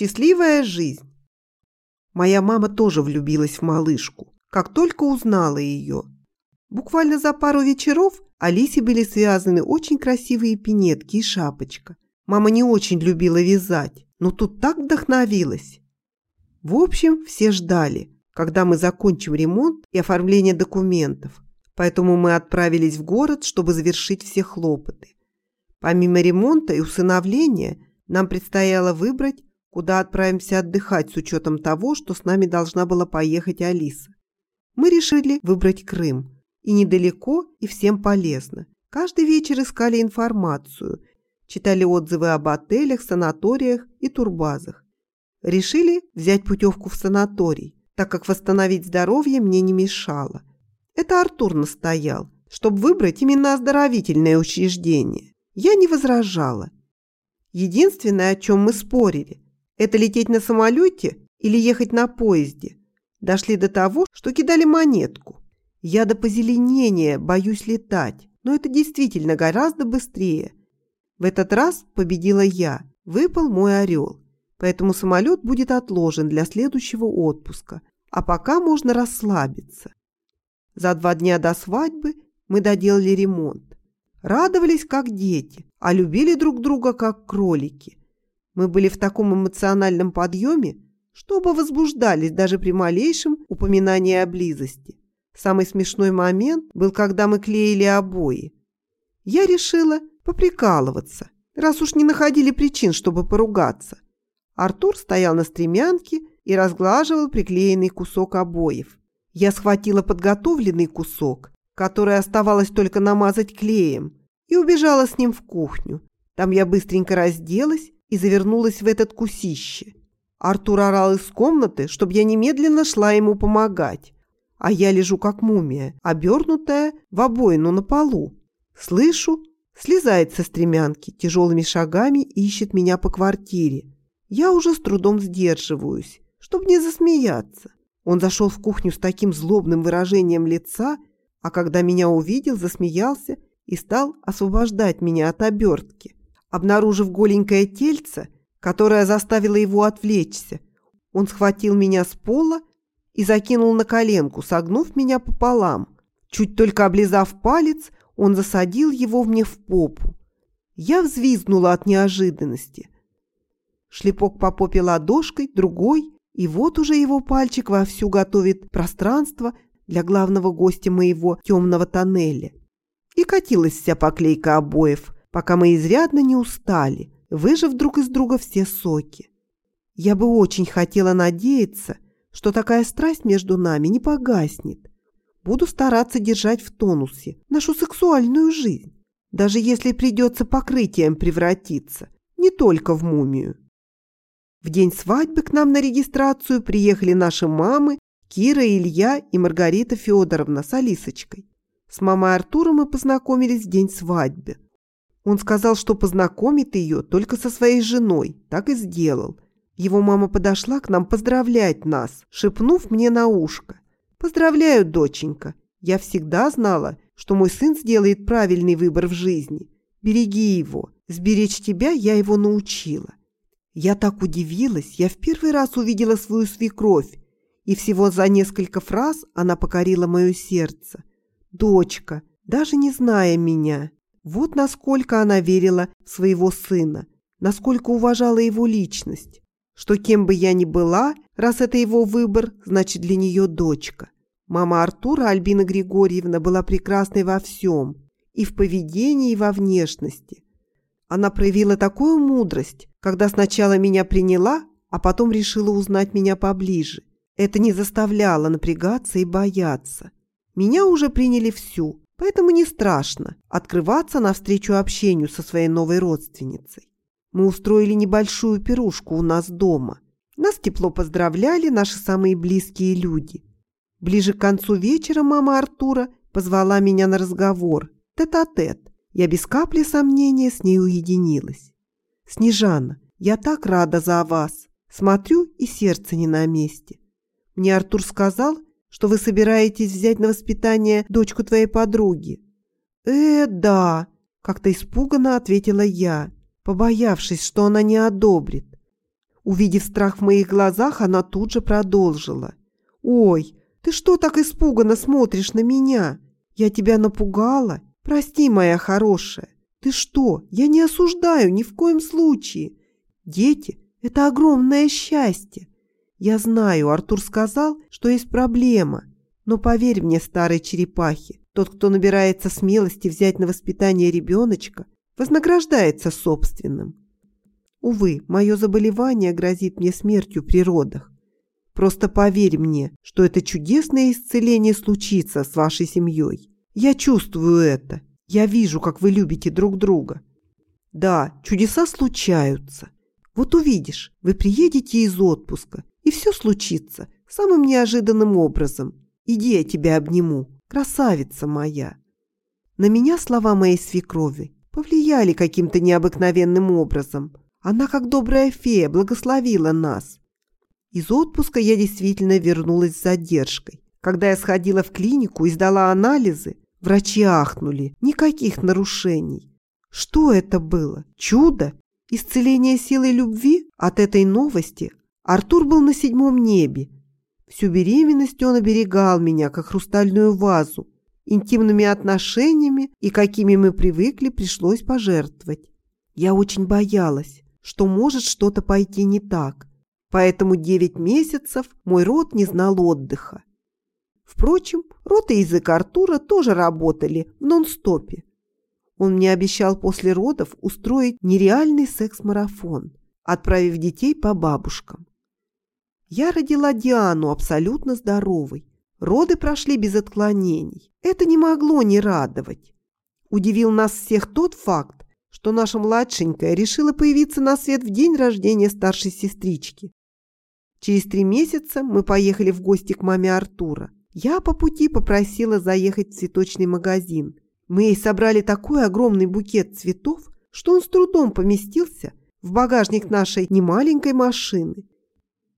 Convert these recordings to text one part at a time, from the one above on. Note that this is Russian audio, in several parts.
Счастливая жизнь. Моя мама тоже влюбилась в малышку, как только узнала ее. Буквально за пару вечеров Алисе были связаны очень красивые пинетки и шапочка. Мама не очень любила вязать, но тут так вдохновилась. В общем, все ждали, когда мы закончим ремонт и оформление документов, поэтому мы отправились в город, чтобы завершить все хлопоты. Помимо ремонта и усыновления, нам предстояло выбрать, куда отправимся отдыхать с учетом того, что с нами должна была поехать Алиса. Мы решили выбрать Крым. И недалеко, и всем полезно. Каждый вечер искали информацию, читали отзывы об отелях, санаториях и турбазах. Решили взять путевку в санаторий, так как восстановить здоровье мне не мешало. Это Артур настоял, чтобы выбрать именно оздоровительное учреждение. Я не возражала. Единственное, о чем мы спорили, это лететь на самолете или ехать на поезде. Дошли до того, что кидали монетку. Я до позеленения боюсь летать, но это действительно гораздо быстрее. В этот раз победила я, выпал мой орел, поэтому самолет будет отложен для следующего отпуска, а пока можно расслабиться. За два дня до свадьбы мы доделали ремонт. Радовались, как дети, а любили друг друга, как кролики. Мы были в таком эмоциональном подъеме, что оба возбуждались даже при малейшем упоминании о близости. Самый смешной момент был, когда мы клеили обои. Я решила поприкалываться, раз уж не находили причин, чтобы поругаться. Артур стоял на стремянке и разглаживал приклеенный кусок обоев. Я схватила подготовленный кусок, который оставалось только намазать клеем, и убежала с ним в кухню. Там я быстренько разделась и завернулась в этот кусище. Артур орал из комнаты, чтобы я немедленно шла ему помогать. А я лежу как мумия, обернутая в обоину на полу. Слышу, слезает со стремянки, тяжелыми шагами ищет меня по квартире. Я уже с трудом сдерживаюсь, чтобы не засмеяться. Он зашел в кухню с таким злобным выражением лица, а когда меня увидел, засмеялся и стал освобождать меня от обертки. Обнаружив голенькое тельце, которое заставило его отвлечься, он схватил меня с пола и закинул на коленку, согнув меня пополам. Чуть только облизав палец, он засадил его мне в попу. Я взвизгнула от неожиданности. Шлепок по попе ладошкой, другой, и вот уже его пальчик вовсю готовит пространство для главного гостя моего темного тоннеля. И катилась вся поклейка обоев, пока мы изрядно не устали, выжив друг из друга все соки. Я бы очень хотела надеяться, что такая страсть между нами не погаснет. Буду стараться держать в тонусе нашу сексуальную жизнь, даже если придется покрытием превратиться, не только в мумию. В день свадьбы к нам на регистрацию приехали наши мамы Кира, Илья и Маргарита Федоровна с Алисочкой. С мамой Артура мы познакомились в день свадьбы. Он сказал, что познакомит ее только со своей женой, так и сделал. Его мама подошла к нам поздравлять нас, шепнув мне на ушко. «Поздравляю, доченька. Я всегда знала, что мой сын сделает правильный выбор в жизни. Береги его. Сберечь тебя я его научила. Я так удивилась, я в первый раз увидела свою свекровь, и всего за несколько фраз она покорила мое сердце. Дочка, даже не зная меня. Вот насколько она верила в своего сына, насколько уважала его личность. Что кем бы я ни была, раз это его выбор, значит для нее дочка. Мама Артура, Альбина Григорьевна, была прекрасной во всем. И в поведении, и во внешности. Она проявила такую мудрость, когда сначала меня приняла, а потом решила узнать меня поближе. Это не заставляло напрягаться и бояться. Меня уже приняли всю, поэтому не страшно открываться навстречу общению со своей новой родственницей. Мы устроили небольшую пирушку у нас дома. Нас тепло поздравляли наши самые близкие люди. Ближе к концу вечера мама Артура позвала меня на разговор, тет-а-тет. -тет. Я без капли сомнения с ней уединилась. «Снежана, я так рада за вас. Смотрю, и сердце не на месте. Мне Артур сказал, что вы собираетесь взять на воспитание дочку твоей подруги». «Э, да», – как-то испуганно ответила я, побоявшись, что она не одобрит. Увидев страх в моих глазах, она тут же продолжила. «Ой, ты что так испуганно смотришь на меня? Я тебя напугала? Прости, моя хорошая. Ты что? Я не осуждаю ни в коем случае. Дети – это огромное счастье. Я знаю, Артур сказал, что есть проблема. Но поверь мне, старой черепахе, тот, кто набирается смелости взять на воспитание ребеночка, вознаграждается собственным. Увы, мое заболевание грозит мне смертью при родах. Просто поверь мне, что это чудесное исцеление случится с вашей семьей. Я чувствую это. Я вижу, как вы любите друг друга. Да, чудеса случаются. Вот увидишь, вы приедете из отпуска, и все случится самым неожиданным образом. Иди, я тебя обниму, красавица моя. На меня слова моей свекрови повлияли каким-то необыкновенным образом. Она, как добрая фея, благословила нас. Из отпуска я действительно вернулась с задержкой. Когда я сходила в клинику и сдала анализы, врачи ахнули. Никаких нарушений. Что это было? Чудо? Исцеление силой любви? От этой новости Артур был на седьмом небе. Всю беременность он оберегал меня, как хрустальную вазу. Интимными отношениями и какими мы привыкли, пришлось пожертвовать. Я очень боялась что может что-то пойти не так. Поэтому девять месяцев мой род не знал отдыха. Впрочем, рот и язык Артура тоже работали в нон-стопе. Он мне обещал после родов устроить нереальный секс-марафон, отправив детей по бабушкам. Я родила Диану абсолютно здоровой. Роды прошли без отклонений. Это не могло не радовать. Удивил нас всех тот факт, что наша младшенькая решила появиться на свет в день рождения старшей сестрички. Через три месяца мы поехали в гости к маме Артура. Я по пути попросила заехать в цветочный магазин. Мы ей собрали такой огромный букет цветов, что он с трудом поместился в багажник нашей немаленькой машины.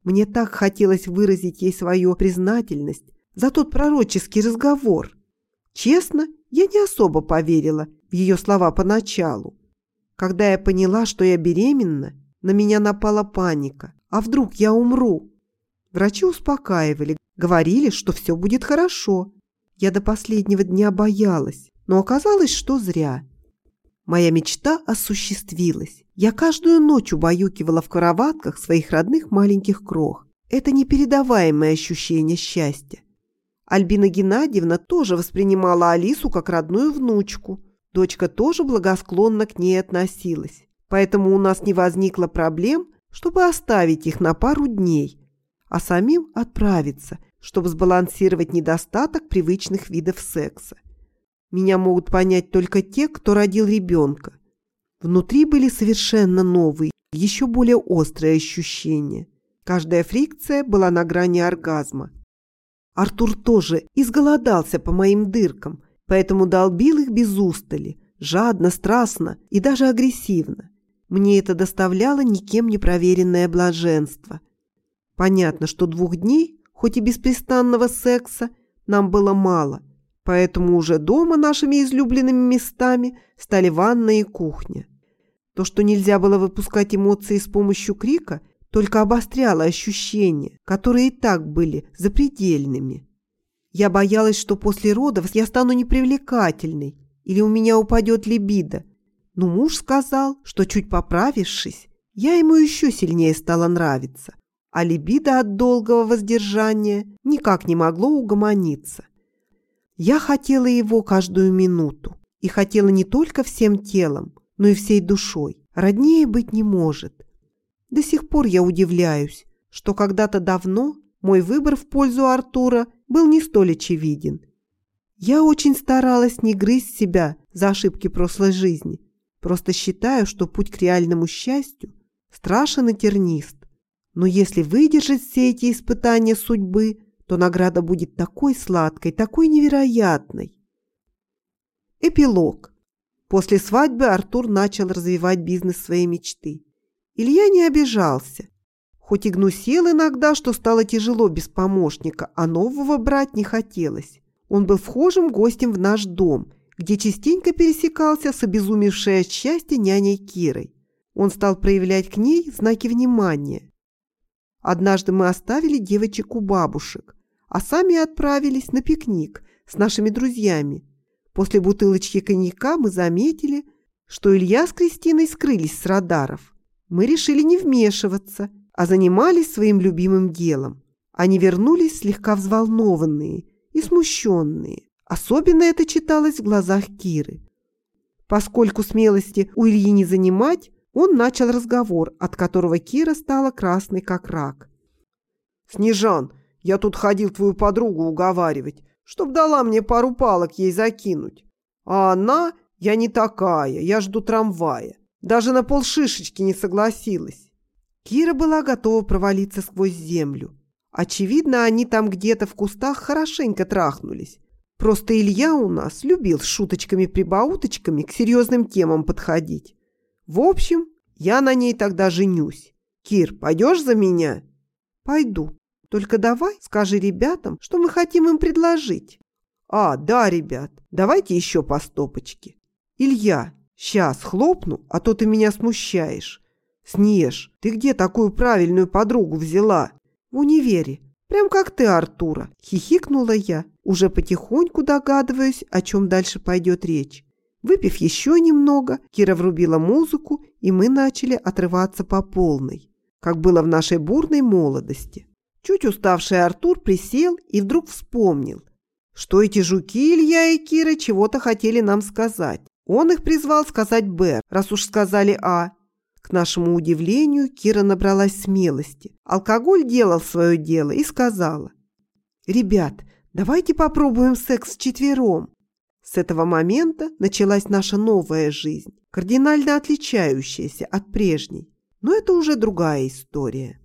Мне так хотелось выразить ей свою признательность за тот пророческий разговор. Честно, я не особо поверила в ее слова поначалу. Когда я поняла, что я беременна, на меня напала паника. А вдруг я умру? Врачи успокаивали, говорили, что все будет хорошо. Я до последнего дня боялась, но оказалось, что зря. Моя мечта осуществилась. Я каждую ночь убаюкивала в кроватках своих родных маленьких крох. Это непередаваемое ощущение счастья. Альбина Геннадьевна тоже воспринимала Алису как родную внучку – Дочка тоже благосклонно к ней относилась, поэтому у нас не возникло проблем, чтобы оставить их на пару дней, а самим отправиться, чтобы сбалансировать недостаток привычных видов секса. Меня могут понять только те, кто родил ребенка. Внутри были совершенно новые, еще более острые ощущения. Каждая фрикция была на грани оргазма. Артур тоже изголодался по моим дыркам – поэтому долбил их без устали, жадно, страстно и даже агрессивно. Мне это доставляло никем не проверенное блаженство. Понятно, что двух дней, хоть и беспрестанного секса, нам было мало, поэтому уже дома нашими излюбленными местами стали ванна и кухня. То, что нельзя было выпускать эмоции с помощью крика, только обостряло ощущения, которые и так были запредельными. Я боялась, что после родов я стану непривлекательной или у меня упадет либидо. Но муж сказал, что чуть поправившись, я ему еще сильнее стала нравиться, а либидо от долгого воздержания никак не могло угомониться. Я хотела его каждую минуту и хотела не только всем телом, но и всей душой. Роднее быть не может. До сих пор я удивляюсь, что когда-то давно мой выбор в пользу Артура был не столь очевиден. Я очень старалась не грызть себя за ошибки прошлой жизни. Просто считаю, что путь к реальному счастью страшен и тернист. Но если выдержать все эти испытания судьбы, то награда будет такой сладкой, такой невероятной. Эпилог. После свадьбы Артур начал развивать бизнес своей мечты. Илья не обижался. Хоть и гнусел иногда, что стало тяжело без помощника, а нового брать не хотелось. Он был вхожим гостем в наш дом, где частенько пересекался с обезумевшей от счастья няней Кирой. Он стал проявлять к ней знаки внимания, Однажды мы оставили девочек у бабушек, а сами отправились на пикник с нашими друзьями. После бутылочки коньяка мы заметили, что Илья с Кристиной скрылись с радаров. Мы решили не вмешиваться, а занимались своим любимым делом. Они вернулись слегка взволнованные и смущенные. Особенно это читалось в глазах Киры. Поскольку смелости у Ильи не занимать, он начал разговор, от которого Кира стала красной, как рак. «Снежан, я тут ходил твою подругу уговаривать, чтоб дала мне пару палок ей закинуть. А она, я не такая, я жду трамвая. Даже на полшишечки не согласилась». Кира была готова провалиться сквозь землю. Очевидно, они там где-то в кустах хорошенько трахнулись. Просто Илья у нас любил с шуточками-прибауточками к серьезным темам подходить. В общем, я на ней тогда женюсь. Кир, пойдешь за меня? Пойду. Только давай скажи ребятам, что мы хотим им предложить. А, да, ребят, давайте еще по стопочке. Илья, сейчас хлопну, а то ты меня смущаешь. Снеж, ты где такую правильную подругу взяла? В универе. Прям как ты, Артура. Хихикнула я, уже потихоньку догадываюсь, о чем дальше пойдет речь. Выпив еще немного, Кира врубила музыку, и мы начали отрываться по полной, как было в нашей бурной молодости. Чуть уставший Артур присел и вдруг вспомнил, что эти жуки Илья и Кира чего-то хотели нам сказать. Он их призвал сказать «Б», раз уж сказали «А». К нашему удивлению, Кира набралась смелости. Алкоголь делал свое дело и сказала. «Ребят, давайте попробуем секс вчетвером. С этого момента началась наша новая жизнь, кардинально отличающаяся от прежней. Но это уже другая история.